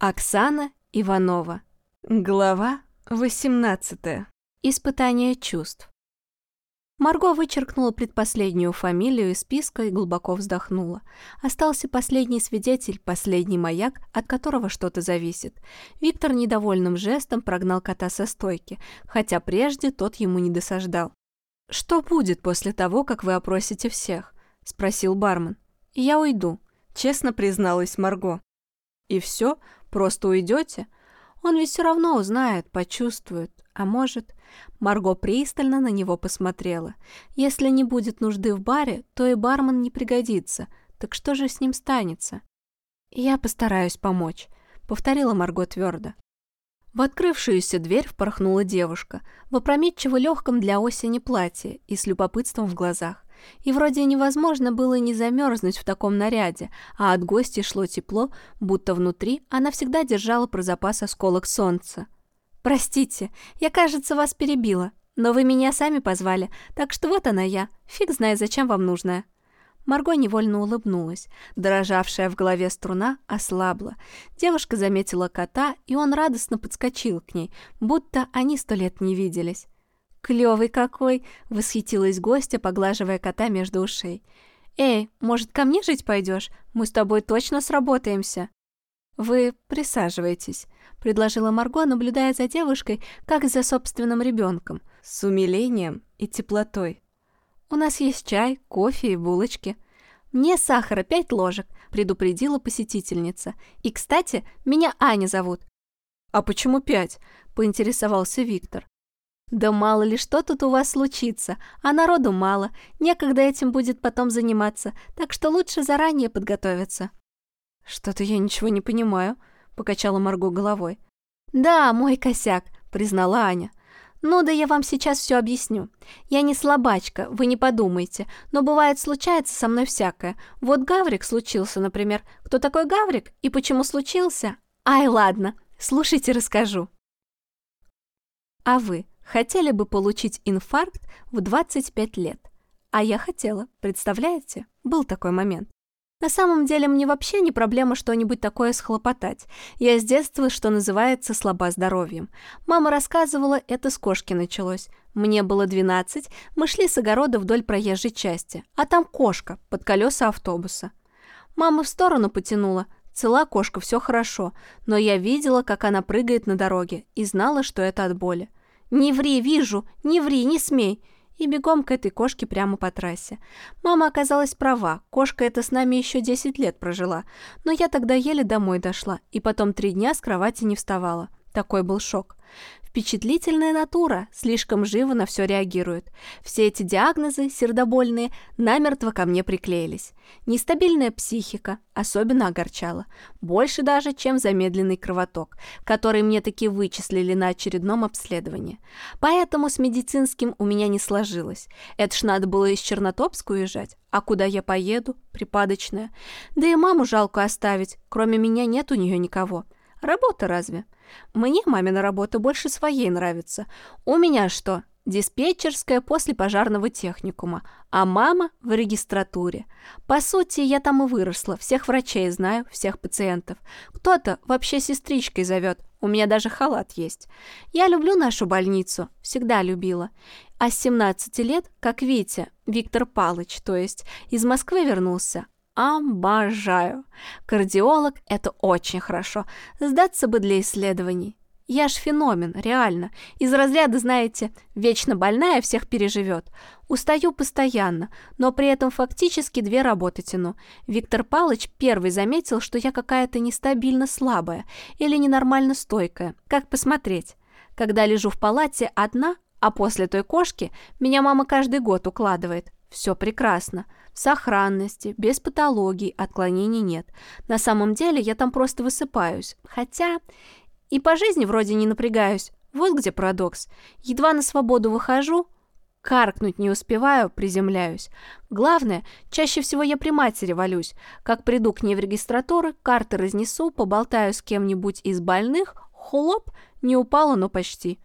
Оксана Иванова. Глава 18. Испытание чувств. Марго вычеркнула предпоследнюю фамилию из списка и глубоко вздохнула. Остался последний свидетель, последний маяк, от которого что-то зависит. Виктор недовольным жестом прогнал кота со стойки, хотя прежде тот ему не досаждал. «Что будет после того, как вы опросите всех?» — спросил бармен. «Я уйду», — честно призналась Марго. «И все?» Просто уйдете? Он ведь все равно узнает, почувствует. А может... Марго пристально на него посмотрела. Если не будет нужды в баре, то и бармен не пригодится. Так что же с ним станется? «Я постараюсь помочь», — повторила Марго твердо. В открывшуюся дверь впорхнула девушка, в опрометчиво легком для осени платье и с любопытством в глазах. И вроде невозможно было не замерзнуть в таком наряде, а от гостей шло тепло, будто внутри она всегда держала про запас осколок солнца. «Простите, я, кажется, вас перебила, но вы меня сами позвали, так что вот она я, фиг знает, зачем вам нужная». Марго невольно улыбнулась. Дрожавшая в голове струна ослабла. Девушка заметила кота, и он радостно подскочил к ней, будто они сто лет не виделись. «Клёвый какой!» — восхитилась гостья, поглаживая кота между ушей. «Эй, может, ко мне жить пойдешь? Мы с тобой точно сработаемся!» «Вы присаживайтесь», — предложила Марго, наблюдая за девушкой, как за собственным ребенком, с умилением и теплотой. «У нас есть чай, кофе и булочки». «Мне сахара пять ложек», — предупредила посетительница. «И, кстати, меня Аня зовут». «А почему пять?» — поинтересовался Виктор. Да мало ли что тут у вас случится, а народу мало, некогда этим будет потом заниматься, так что лучше заранее подготовиться. Что-то я ничего не понимаю, покачала Марго головой. Да, мой косяк, признала Аня. Ну да я вам сейчас все объясню. Я не слабачка, вы не подумайте, но бывает случается со мной всякое. Вот Гаврик случился, например. Кто такой Гаврик и почему случился? Ай, ладно, слушайте, расскажу. А вы хотели бы получить инфаркт в 25 лет. А я хотела, представляете? Был такой момент. На самом деле мне вообще не проблема что-нибудь такое схлопотать. Я с детства, что называется, слаба здоровьем. Мама рассказывала, это с кошки началось. Мне было 12, мы шли с огорода вдоль проезжей части, а там кошка под колеса автобуса. Мама в сторону потянула. Цела кошка, все хорошо, но я видела, как она прыгает на дороге и знала, что это от боли. «Не ври, вижу! Не ври, не смей!» И бегом к этой кошке прямо по трассе. Мама оказалась права, кошка эта с нами еще 10 лет прожила, но я тогда еле домой дошла, и потом три дня с кровати не вставала. Такой был шок. Впечатлительная натура, слишком живо на все реагирует. Все эти диагнозы, сердобольные, намертво ко мне приклеились. Нестабильная психика особенно огорчала. Больше даже, чем замедленный кровоток, который мне таки вычислили на очередном обследовании. Поэтому с медицинским у меня не сложилось. Это ж надо было из Чернотопска уезжать. А куда я поеду? Припадочная. Да и маму жалко оставить. Кроме меня нет у нее никого. Работа разве? Мне мамина работа больше своей нравится. У меня что? Диспетчерская после пожарного техникума, а мама в регистратуре. По сути, я там и выросла, всех врачей знаю, всех пациентов. Кто-то вообще сестричкой зовет, у меня даже халат есть. Я люблю нашу больницу, всегда любила. А с 17 лет, как Витя, Виктор Палыч, то есть, из Москвы вернулся, Обожаю. Кардиолог – это очень хорошо. Сдаться бы для исследований. Я ж феномен, реально. Из разряда, знаете, вечно больная всех переживет. Устаю постоянно, но при этом фактически две работы тяну. Виктор Палыч первый заметил, что я какая-то нестабильно слабая или ненормально стойкая. Как посмотреть? Когда лежу в палате одна, а после той кошки меня мама каждый год укладывает. Все прекрасно. В сохранности, без патологий, отклонений нет. На самом деле я там просто высыпаюсь. Хотя и по жизни вроде не напрягаюсь. Вот где парадокс. Едва на свободу выхожу, каркнуть не успеваю, приземляюсь. Главное, чаще всего я при матери валюсь. Как приду к ней в регистратуры, карты разнесу, поболтаю с кем-нибудь из больных, хлоп, не упала, но почти.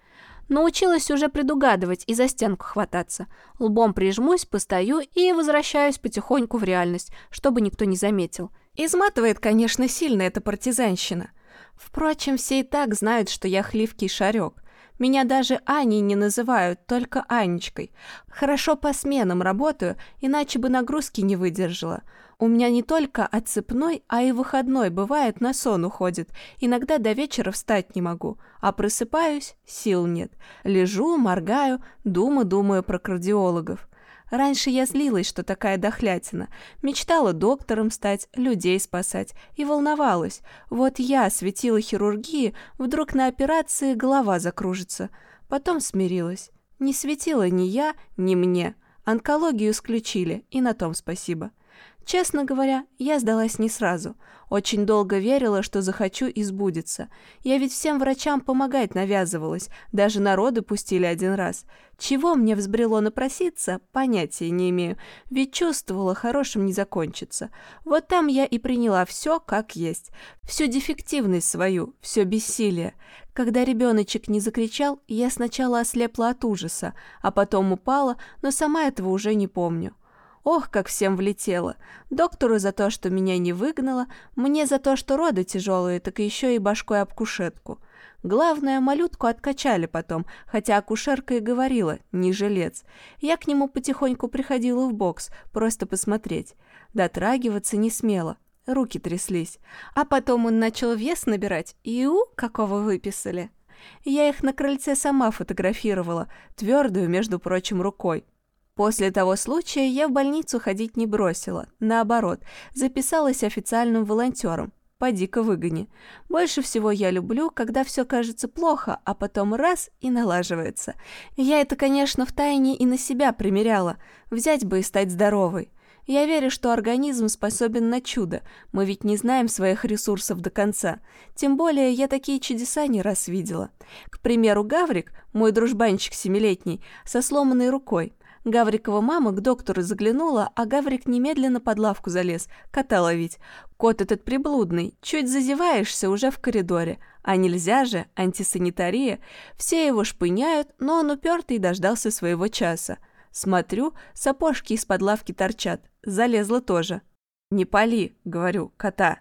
Научилась уже предугадывать и за стенку хвататься. Лбом прижмусь, постою и возвращаюсь потихоньку в реальность, чтобы никто не заметил. Изматывает, конечно, сильно эта партизанщина. Впрочем, все и так знают, что я хливкий шарек. Меня даже Аней не называют, только Анечкой. Хорошо по сменам работаю, иначе бы нагрузки не выдержала. У меня не только отцепной, а и выходной бывает на сон уходит. Иногда до вечера встать не могу, а просыпаюсь, сил нет. Лежу, моргаю, думаю-думаю про кардиологов. Раньше я злилась, что такая дохлятина. Мечтала доктором стать, людей спасать. И волновалась. Вот я светила хирургии, вдруг на операции голова закружится. Потом смирилась. Не светила ни я, ни мне. Онкологию исключили, и на том спасибо. Честно говоря, я сдалась не сразу. Очень долго верила, что захочу и сбудется. Я ведь всем врачам помогать навязывалась, даже народы пустили один раз. Чего мне взбрело напроситься, понятия не имею, ведь чувствовала, хорошим не закончится. Вот там я и приняла все как есть, всю дефективность свою, все бессилие. Когда ребеночек не закричал, я сначала ослепла от ужаса, а потом упала, но сама этого уже не помню. Ох, как всем влетело. Доктору за то, что меня не выгнала, мне за то, что роды тяжелые, так еще и башкой об кушетку. Главное, малютку откачали потом, хотя акушерка и говорила, не жилец. Я к нему потихоньку приходила в бокс, просто посмотреть. Дотрагиваться не смела, руки тряслись. А потом он начал вес набирать, и у, какого выписали. Я их на крыльце сама фотографировала, твердую, между прочим, рукой. После того случая я в больницу ходить не бросила, наоборот, записалась официальным волонтером. Поди-ка выгони. Больше всего я люблю, когда все кажется плохо, а потом раз и налаживается. Я это, конечно, в тайне и на себя примеряла. Взять бы и стать здоровой. Я верю, что организм способен на чудо. Мы ведь не знаем своих ресурсов до конца. Тем более я такие чудеса не раз видела. К примеру, Гаврик, мой дружбанчик семилетний, со сломанной рукой. Гаврикова мама к доктору заглянула, а Гаврик немедленно под лавку залез, кота ловить. Кот этот приблудный, чуть зазеваешься уже в коридоре. А нельзя же, антисанитария. Все его шпыняют, но он упертый дождался своего часа. Смотрю, сапожки из-под лавки торчат. Залезла тоже. «Не пали», — говорю, кота.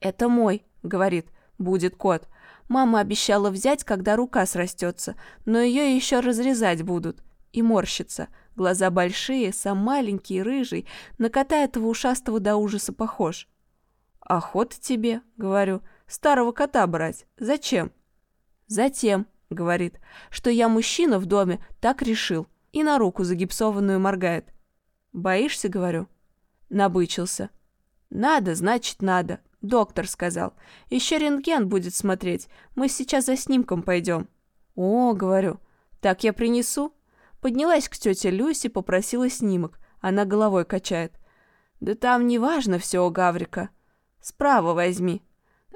«Это мой», — говорит, — «будет кот». Мама обещала взять, когда рука срастется, но ее еще разрезать будут. И морщится. Глаза большие, сам маленький, рыжий, на кота этого ушастого до ужаса похож. «Охота тебе», — говорю, — «старого кота брать. Зачем?» «Затем», — говорит, — «что я мужчина в доме, так решил». И на руку загипсованную моргает. «Боишься?» — говорю. Набычился. «Надо, значит, надо. Доктор сказал. Еще рентген будет смотреть. Мы сейчас за снимком пойдем». «О», — говорю, — «так я принесу?» Поднялась к тете Люсе, попросила снимок. Она головой качает. «Да там не важно все у Гаврика. Справа возьми».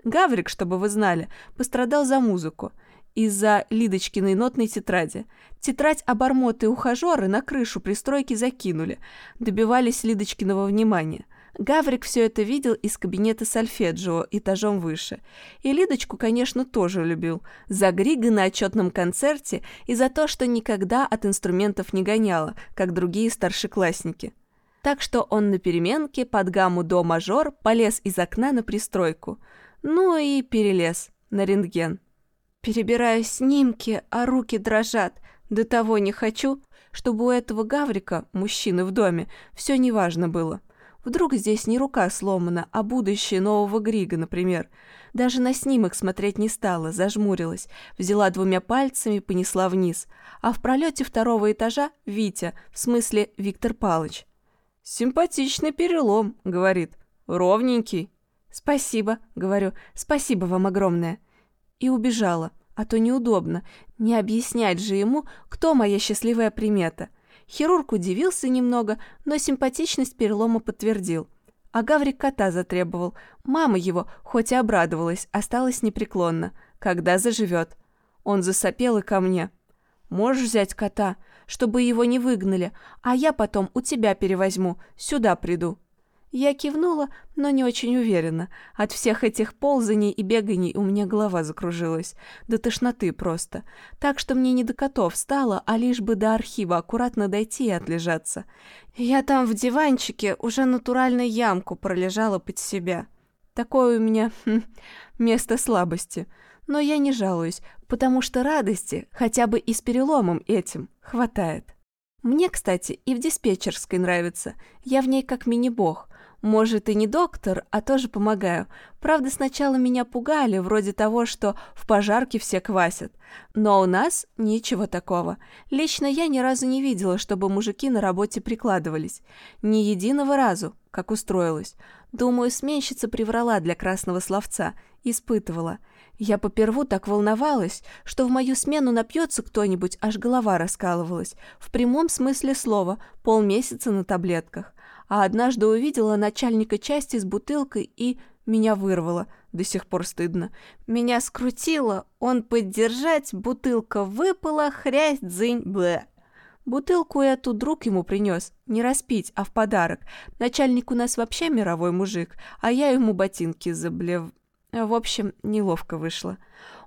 Гаврик, чтобы вы знали, пострадал за музыку. Из-за Лидочкиной нотной тетради. Тетрадь обормоты ухажеры на крышу пристройки закинули. Добивались Лидочкиного внимания. Гаврик все это видел из кабинета сольфеджио этажом выше. И Лидочку, конечно, тоже любил. За Грига на отчетном концерте и за то, что никогда от инструментов не гоняла, как другие старшеклассники. Так что он на переменке под гамму до мажор полез из окна на пристройку. Ну и перелез на рентген. Перебираю снимки, а руки дрожат. До того не хочу, чтобы у этого Гаврика, мужчины в доме, все неважно было. Вдруг здесь не рука сломана, а будущее нового Грига, например. Даже на снимок смотреть не стала, зажмурилась, взяла двумя пальцами, понесла вниз. А в пролете второго этажа Витя, в смысле Виктор Палыч. «Симпатичный перелом», — говорит. «Ровненький». «Спасибо», — говорю, «спасибо вам огромное». И убежала, а то неудобно, не объяснять же ему, кто моя счастливая примета — Хирург удивился немного, но симпатичность перелома подтвердил. А Гаврик кота затребовал. Мама его, хоть и обрадовалась, осталась непреклонна. Когда заживет? Он засопел и ко мне. «Можешь взять кота, чтобы его не выгнали, а я потом у тебя перевозьму, сюда приду». Я кивнула, но не очень уверенно. От всех этих ползаний и беганий у меня голова закружилась. До тошноты просто. Так что мне не до котов стало, а лишь бы до архива аккуратно дойти и отлежаться. Я там в диванчике уже натуральную ямку пролежала под себя. Такое у меня хм, место слабости. Но я не жалуюсь, потому что радости, хотя бы и с переломом этим, хватает. Мне, кстати, и в диспетчерской нравится. Я в ней как мини-бог. Может, и не доктор, а тоже помогаю. Правда, сначала меня пугали, вроде того, что в пожарке все квасят. Но у нас ничего такого. Лично я ни разу не видела, чтобы мужики на работе прикладывались. Ни единого разу, как устроилась. Думаю, сменщица приврала для красного словца. Испытывала. Я поперву так волновалась, что в мою смену напьется кто-нибудь, аж голова раскалывалась. В прямом смысле слова, полмесяца на таблетках а однажды увидела начальника части с бутылкой и меня вырвало. До сих пор стыдно. Меня скрутило, он поддержать, бутылка выпала, хрясь, дзынь, блэ. Бутылку эту друг ему принес, не распить, а в подарок. Начальник у нас вообще мировой мужик, а я ему ботинки заблев... В общем, неловко вышло.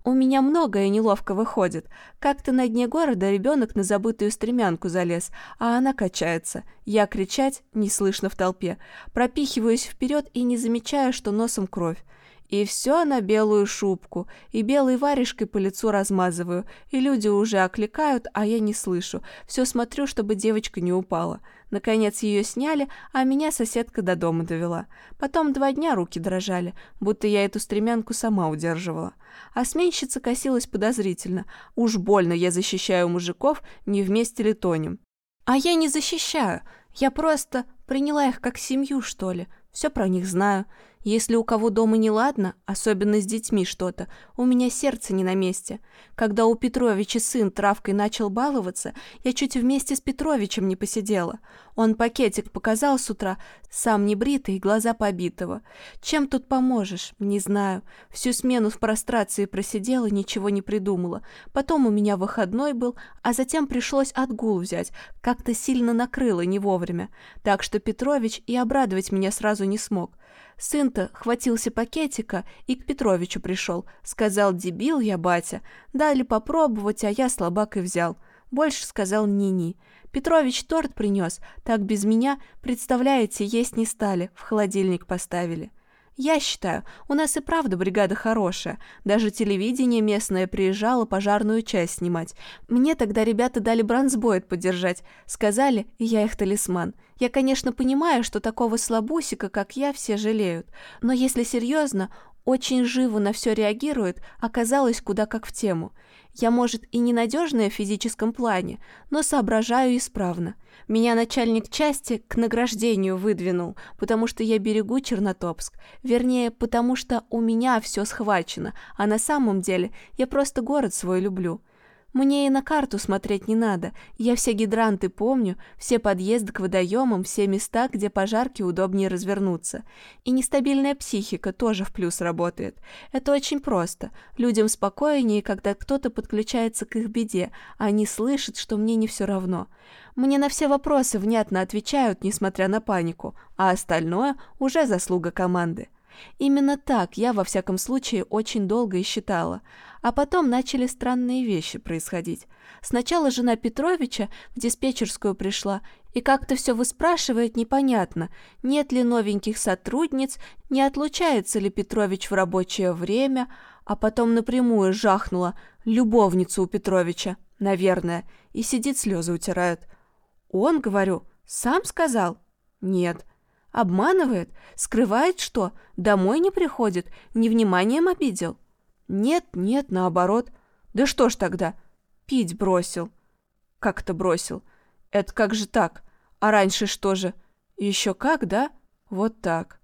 У меня многое неловко выходит. Как-то на дне города ребенок на забытую стремянку залез, а она качается. Я кричать не слышно в толпе. Пропихиваюсь вперед и не замечаю, что носом кровь. И все на белую шубку, и белой варежкой по лицу размазываю, и люди уже окликают, а я не слышу. Все смотрю, чтобы девочка не упала. Наконец ее сняли, а меня соседка до дома довела. Потом два дня руки дрожали, будто я эту стремянку сама удерживала. А сменщица косилась подозрительно. Уж больно я защищаю мужиков, не вместе ли тонем. А я не защищаю, я просто приняла их как семью, что ли. Все про них знаю. Если у кого дома неладно, особенно с детьми что-то, у меня сердце не на месте. Когда у Петровича сын травкой начал баловаться, я чуть вместе с Петровичем не посидела. Он пакетик показал с утра, сам не бритый, глаза побитого. Чем тут поможешь? Не знаю. Всю смену в прострации просидела, ничего не придумала. Потом у меня выходной был, а затем пришлось отгул взять. Как-то сильно накрыло не вовремя. Так что Петрович и обрадовать меня сразу не смог. Сын-то хватился пакетика и к Петровичу пришел. Сказал, дебил я, батя. Дали попробовать, а я слабак и взял. Больше сказал ни-ни. Петрович торт принес, так без меня, представляете, есть не стали, в холодильник поставили. Я считаю, у нас и правда бригада хорошая. Даже телевидение местное приезжало пожарную часть снимать. Мне тогда ребята дали бронзбойт поддержать. Сказали, я их талисман. Я, конечно, понимаю, что такого слабусика, как я, все жалеют. Но если серьезно, очень живо на все реагирует, оказалось куда как в тему. Я, может, и ненадежная в физическом плане, но соображаю исправно. Меня начальник части к награждению выдвинул, потому что я берегу Чернотопск. Вернее, потому что у меня все схвачено, а на самом деле я просто город свой люблю. Мне и на карту смотреть не надо. Я все гидранты помню, все подъезды к водоемам, все места, где пожарки удобнее развернуться. И нестабильная психика тоже в плюс работает. Это очень просто. Людям спокойнее, когда кто-то подключается к их беде, а они слышат, что мне не все равно. Мне на все вопросы внятно отвечают, несмотря на панику, а остальное уже заслуга команды. Именно так я, во всяком случае, очень долго и считала. А потом начали странные вещи происходить. Сначала жена Петровича в диспетчерскую пришла, и как-то все выспрашивает непонятно, нет ли новеньких сотрудниц, не отлучается ли Петрович в рабочее время, а потом напрямую жахнула любовницу у Петровича, наверное, и сидит слезы утирает. Он, говорю, сам сказал? Нет. Обманывает? Скрывает что? Домой не приходит? Невниманием обидел? Нет, нет, наоборот. Да что ж тогда? Пить бросил. Как это бросил? Это как же так? А раньше что же? Еще как, да? Вот так.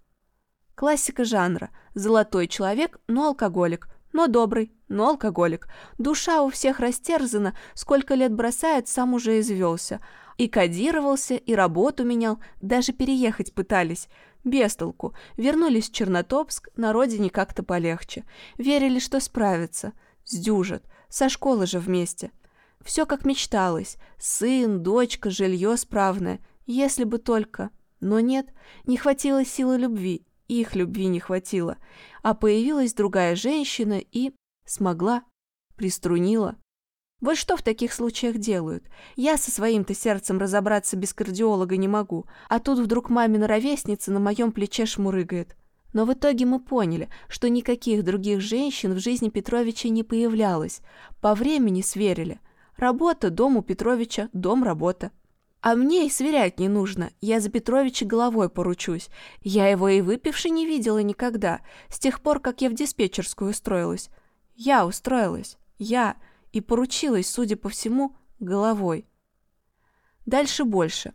Классика жанра. Золотой человек, но алкоголик. Но добрый, но алкоголик. Душа у всех растерзана, сколько лет бросает, сам уже извелся. И кодировался, и работу менял, даже переехать пытались. Без толку. Вернулись в Чернотопск, на родине как-то полегче. Верили, что справятся. Сдюжат. Со школы же вместе. Все как мечталось. Сын, дочка, жилье справное. Если бы только... Но нет, не хватило силы любви. Их любви не хватило. А появилась другая женщина и... Смогла. Приструнила. Вот что в таких случаях делают? Я со своим-то сердцем разобраться без кардиолога не могу, а тут вдруг мамина ровесница на моем плече шмурыгает. Но в итоге мы поняли, что никаких других женщин в жизни Петровича не появлялось. По времени сверили. Работа, дом у Петровича, дом, работа. А мне и сверять не нужно, я за Петровича головой поручусь. Я его и выпивши не видела никогда, с тех пор, как я в диспетчерскую устроилась. Я устроилась, я, и поручилась, судя по всему, головой. Дальше больше.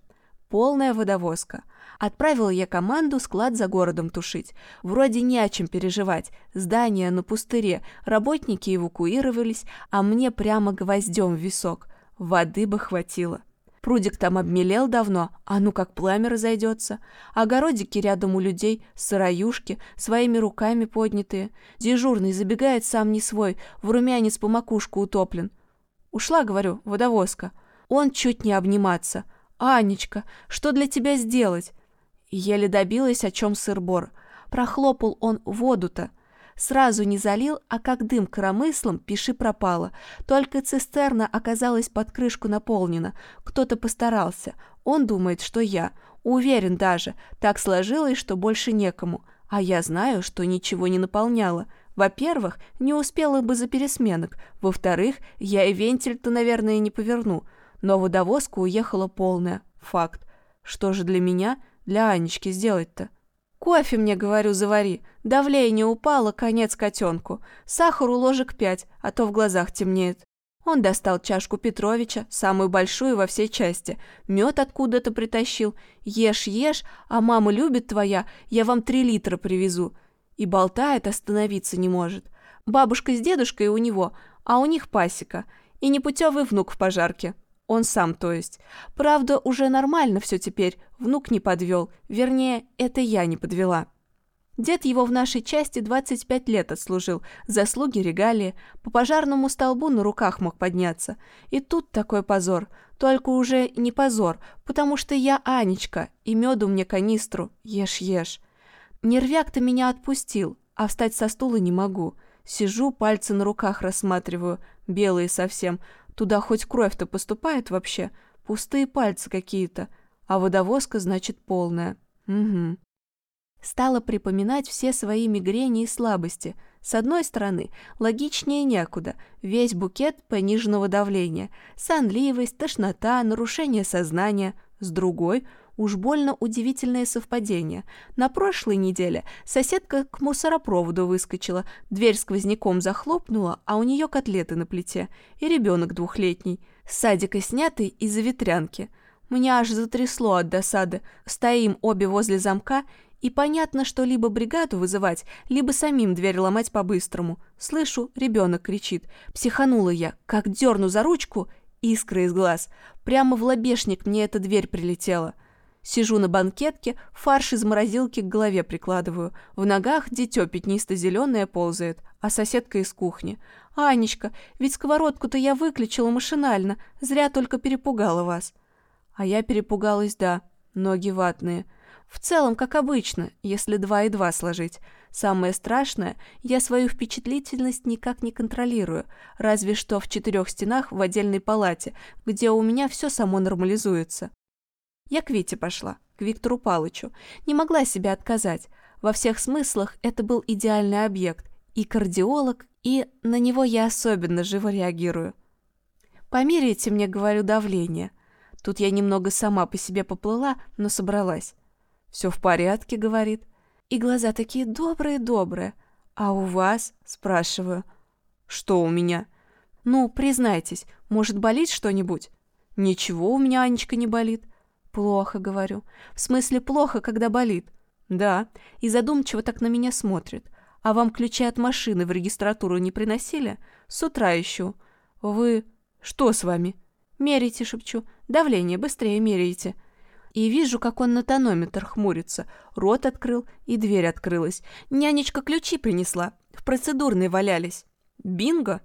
Полная водовозка. Отправила я команду склад за городом тушить. Вроде не о чем переживать. Здание на пустыре, работники эвакуировались, а мне прямо гвоздем в висок. Воды бы хватило. Прудик там обмелел давно, а ну как пламя разойдется. Огородики рядом у людей, сыроюшки, своими руками поднятые. Дежурный забегает сам не свой, в румянец по макушку утоплен. Ушла, говорю, водовозка. Он чуть не обниматься. «Анечка, что для тебя сделать?» Еле добилась, о чем сыр-бор. Прохлопал он воду-то. Сразу не залил, а как дым коромыслом, пиши пропало. Только цистерна оказалась под крышку наполнена. Кто-то постарался. Он думает, что я. Уверен даже. Так сложилось, что больше некому. А я знаю, что ничего не наполняла. Во-первых, не успела бы за пересменок. Во-вторых, я и вентиль-то, наверное, не поверну. Но водовозка уехала полная. Факт. Что же для меня, для Анечки сделать-то? «Кофе мне, говорю, завари. Давление упало, конец котенку. Сахару ложек пять, а то в глазах темнеет». Он достал чашку Петровича, самую большую во всей части. Мед откуда-то притащил. «Ешь, ешь, а мама любит твоя, я вам три литра привезу». И болтает, остановиться не может. Бабушка с дедушкой у него, а у них пасека. И непутевый внук в пожарке. Он сам, то есть. Правда, уже нормально все теперь, внук не подвел, вернее, это я не подвела. Дед его в нашей части 25 лет отслужил, заслуги регалии, по пожарному столбу на руках мог подняться. И тут такой позор, только уже не позор, потому что я Анечка, и меду мне канистру, ешь-ешь. Нервяк-то меня отпустил, а встать со стула не могу. Сижу, пальцы на руках рассматриваю, белые совсем, Туда хоть кровь-то поступает вообще? Пустые пальцы какие-то. А водовозка, значит, полная. Угу. Стала припоминать все свои мигрени и слабости. С одной стороны, логичнее некуда. Весь букет пониженного давления. Сонливость, тошнота, нарушение сознания. С другой – Уж больно удивительное совпадение. На прошлой неделе соседка к мусоропроводу выскочила, дверь сквозняком захлопнула, а у нее котлеты на плите. И ребенок двухлетний, с садика снятый из-за ветрянки. Меня аж затрясло от досады. Стоим обе возле замка, и понятно, что либо бригаду вызывать, либо самим дверь ломать по-быстрому. Слышу, ребенок кричит. Психанула я, как дерну за ручку, искры из глаз. Прямо в лобешник мне эта дверь прилетела. Сижу на банкетке, фарш из морозилки к голове прикладываю. В ногах дитё пятнисто-зеленое ползает, а соседка из кухни. «Анечка, ведь сковородку-то я выключила машинально, зря только перепугала вас». А я перепугалась, да, ноги ватные. В целом, как обычно, если два и два сложить. Самое страшное, я свою впечатлительность никак не контролирую, разве что в четырех стенах в отдельной палате, где у меня все само нормализуется. Я к Вите пошла, к Виктору Палычу. Не могла себе отказать. Во всех смыслах это был идеальный объект. И кардиолог, и на него я особенно живо реагирую. Померяйте мне, говорю, давление. Тут я немного сама по себе поплыла, но собралась. Все в порядке, говорит. И глаза такие добрые-добрые. А у вас? Спрашиваю. Что у меня? Ну, признайтесь, может, болит что-нибудь? Ничего у меня, Анечка, не болит. «Плохо», — говорю. «В смысле плохо, когда болит?» «Да». И задумчиво так на меня смотрит. «А вам ключи от машины в регистратуру не приносили?» «С утра ищу». «Вы... что с вами?» «Мерите», — шепчу. «Давление, быстрее меряйте». И вижу, как он на тонометр хмурится. Рот открыл, и дверь открылась. Нянечка ключи принесла. В процедурной валялись. Бинго!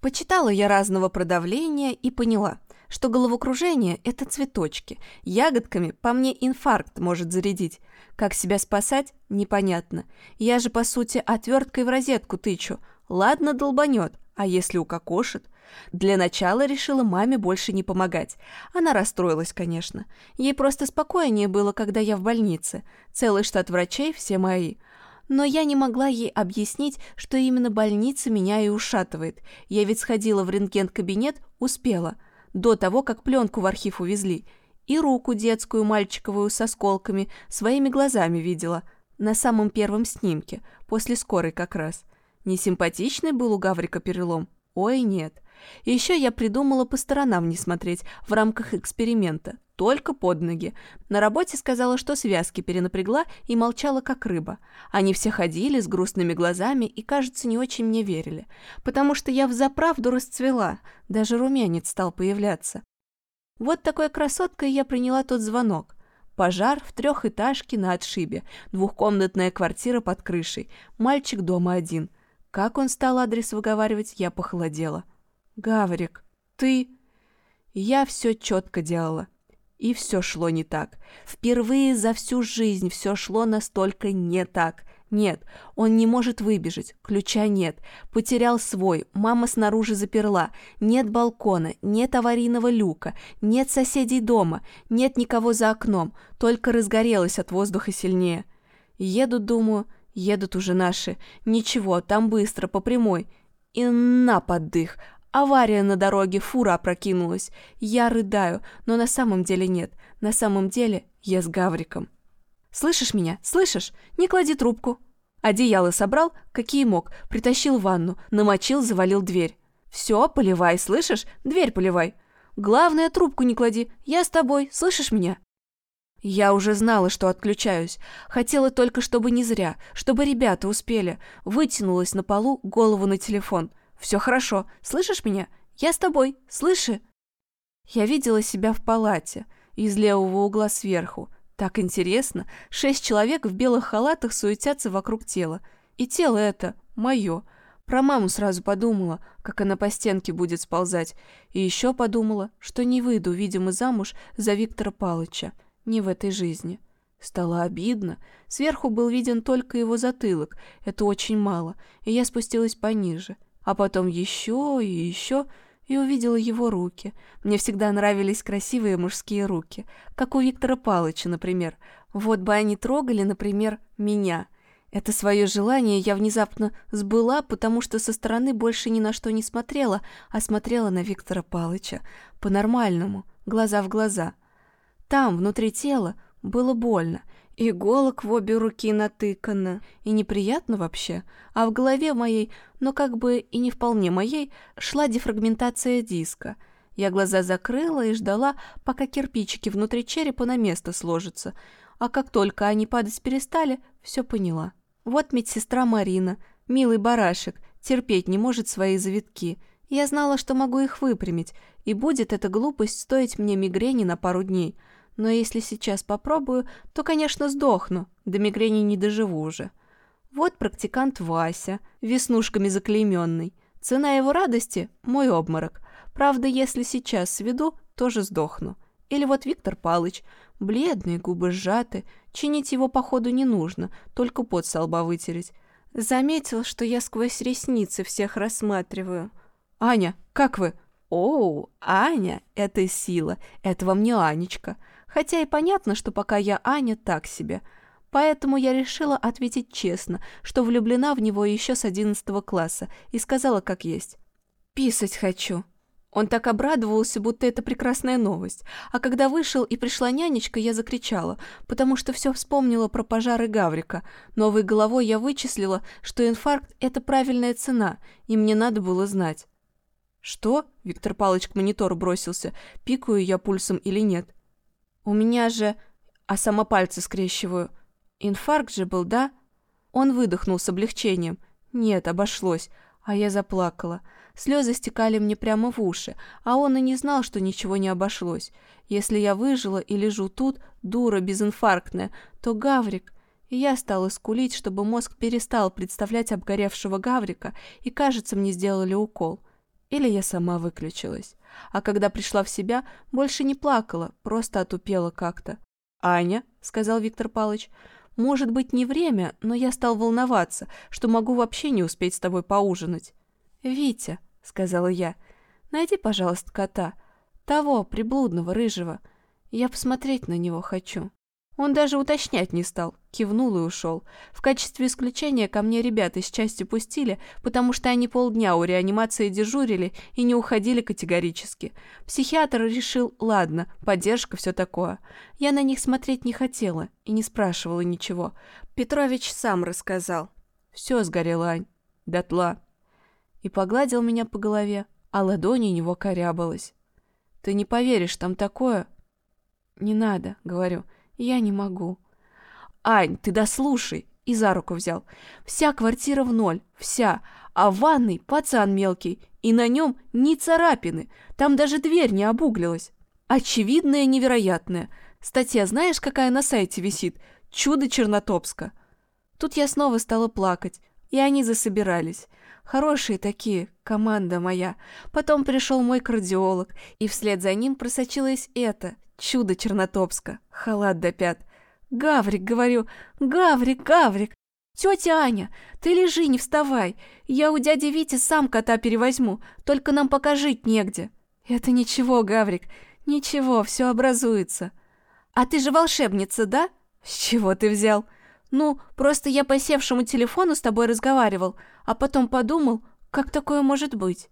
Почитала я разного про давление и поняла что головокружение – это цветочки. Ягодками по мне инфаркт может зарядить. Как себя спасать – непонятно. Я же, по сути, отверткой в розетку тычу. Ладно, долбанет, а если укокошит? Для начала решила маме больше не помогать. Она расстроилась, конечно. Ей просто спокойнее было, когда я в больнице. Целый штат врачей, все мои. Но я не могла ей объяснить, что именно больница меня и ушатывает. Я ведь сходила в рентген-кабинет, успела, до того, как пленку в архив увезли. И руку детскую, мальчиковую, с осколками, своими глазами видела. На самом первом снимке, после скорой как раз. Несимпатичный был у Гаврика перелом? Ой, нет. Еще я придумала по сторонам не смотреть в рамках эксперимента, только под ноги. На работе сказала, что связки перенапрягла и молчала как рыба. Они все ходили с грустными глазами и, кажется, не очень мне верили, потому что я взаправду расцвела, даже румянец стал появляться. Вот такой красоткой я приняла тот звонок. Пожар в трехэтажке на отшибе, двухкомнатная квартира под крышей, мальчик дома один. Как он стал адрес выговаривать, я похолодела. Гаврик, ты...» Я все четко делала. И все шло не так. Впервые за всю жизнь все шло настолько не так. Нет, он не может выбежать, ключа нет. Потерял свой, мама снаружи заперла. Нет балкона, нет аварийного люка, нет соседей дома, нет никого за окном, только разгорелось от воздуха сильнее. Еду, думаю, едут уже наши. Ничего, там быстро, по прямой. И на поддых, Авария на дороге, фура опрокинулась. Я рыдаю, но на самом деле нет. На самом деле я с Гавриком. «Слышишь меня? Слышишь? Не клади трубку». Одеяло собрал, какие мог, притащил ванну, намочил, завалил дверь. «Все, поливай, слышишь? Дверь поливай. Главное, трубку не клади. Я с тобой, слышишь меня?» Я уже знала, что отключаюсь. Хотела только, чтобы не зря, чтобы ребята успели. Вытянулась на полу, голову на телефон. Все хорошо. Слышишь меня? Я с тобой. Слыши?» Я видела себя в палате, из левого угла сверху. Так интересно. Шесть человек в белых халатах суетятся вокруг тела. И тело это мое. Про маму сразу подумала, как она по стенке будет сползать. И еще подумала, что не выйду, видимо, замуж за Виктора Палыча. Не в этой жизни. Стало обидно. Сверху был виден только его затылок. Это очень мало. И я спустилась пониже а потом еще и еще, и увидела его руки. Мне всегда нравились красивые мужские руки, как у Виктора Палыча, например. Вот бы они трогали, например, меня. Это свое желание я внезапно сбыла, потому что со стороны больше ни на что не смотрела, а смотрела на Виктора Палыча. По-нормальному, глаза в глаза. Там, внутри тела, было больно, Иголок в обе руки натыкано. И неприятно вообще. А в голове моей, но как бы и не вполне моей, шла дефрагментация диска. Я глаза закрыла и ждала, пока кирпичики внутри черепа на место сложатся. А как только они падать перестали, все поняла. Вот медсестра Марина, милый барашек, терпеть не может свои завитки. Я знала, что могу их выпрямить, и будет эта глупость стоить мне мигрени на пару дней – но если сейчас попробую, то, конечно, сдохну, до мигрени не доживу уже. Вот практикант Вася, веснушками заклейменный. Цена его радости – мой обморок. Правда, если сейчас сведу, тоже сдохну. Или вот Виктор Палыч, бледные, губы сжаты, чинить его, походу, не нужно, только пот со лба вытереть. Заметил, что я сквозь ресницы всех рассматриваю. «Аня, как вы?» «Оу, Аня, это сила, это вам не Анечка. Хотя и понятно, что пока я Аня так себе. Поэтому я решила ответить честно, что влюблена в него еще с одиннадцатого класса, и сказала как есть. «Писать хочу». Он так обрадовался, будто это прекрасная новость. А когда вышел и пришла нянечка, я закричала, потому что все вспомнила про пожары Гаврика. Новой головой я вычислила, что инфаркт – это правильная цена, и мне надо было знать. «Что?» – Виктор Палыч к монитору бросился. «Пикаю я пульсом или нет?» У меня же... А сама пальцы скрещиваю. Инфаркт же был, да? Он выдохнул с облегчением. Нет, обошлось. А я заплакала. Слезы стекали мне прямо в уши, а он и не знал, что ничего не обошлось. Если я выжила и лежу тут, дура безинфарктная, то Гаврик... И я стала скулить, чтобы мозг перестал представлять обгоревшего Гаврика, и, кажется, мне сделали укол. Или я сама выключилась. А когда пришла в себя, больше не плакала, просто отупела как-то. «Аня», — сказал Виктор Палыч, — «может быть, не время, но я стал волноваться, что могу вообще не успеть с тобой поужинать». «Витя», — сказала я, — «найди, пожалуйста, кота, того, приблудного, рыжего. Я посмотреть на него хочу». Он даже уточнять не стал, кивнул и ушел. В качестве исключения ко мне ребята из части пустили, потому что они полдня у реанимации дежурили и не уходили категорически. Психиатр решил, ладно, поддержка, все такое. Я на них смотреть не хотела и не спрашивала ничего. Петрович сам рассказал. Все сгорело, Ань, дотла. И погладил меня по голове, а ладони у него корябалась. Ты не поверишь, там такое... Не надо, говорю, — я не могу. Ань, ты дослушай. И за руку взял. Вся квартира в ноль. Вся. А в ванной пацан мелкий. И на нем ни царапины. Там даже дверь не обуглилась. Очевидное невероятное. Статья знаешь, какая на сайте висит? Чудо Чернотопска. Тут я снова стала плакать. И они засобирались. Хорошие такие, команда моя. Потом пришел мой кардиолог, и вслед за ним просочилось это, Чудо Чернотопска. Халат до пят. Гаврик, говорю, Гаврик, Гаврик. Тетя Аня, ты лежи, не вставай. Я у дяди Вити сам кота перевозьму, только нам пока жить негде. Это ничего, Гаврик, ничего, все образуется. А ты же волшебница, да? С чего ты взял? Ну, просто я по севшему телефону с тобой разговаривал, а потом подумал, как такое может быть.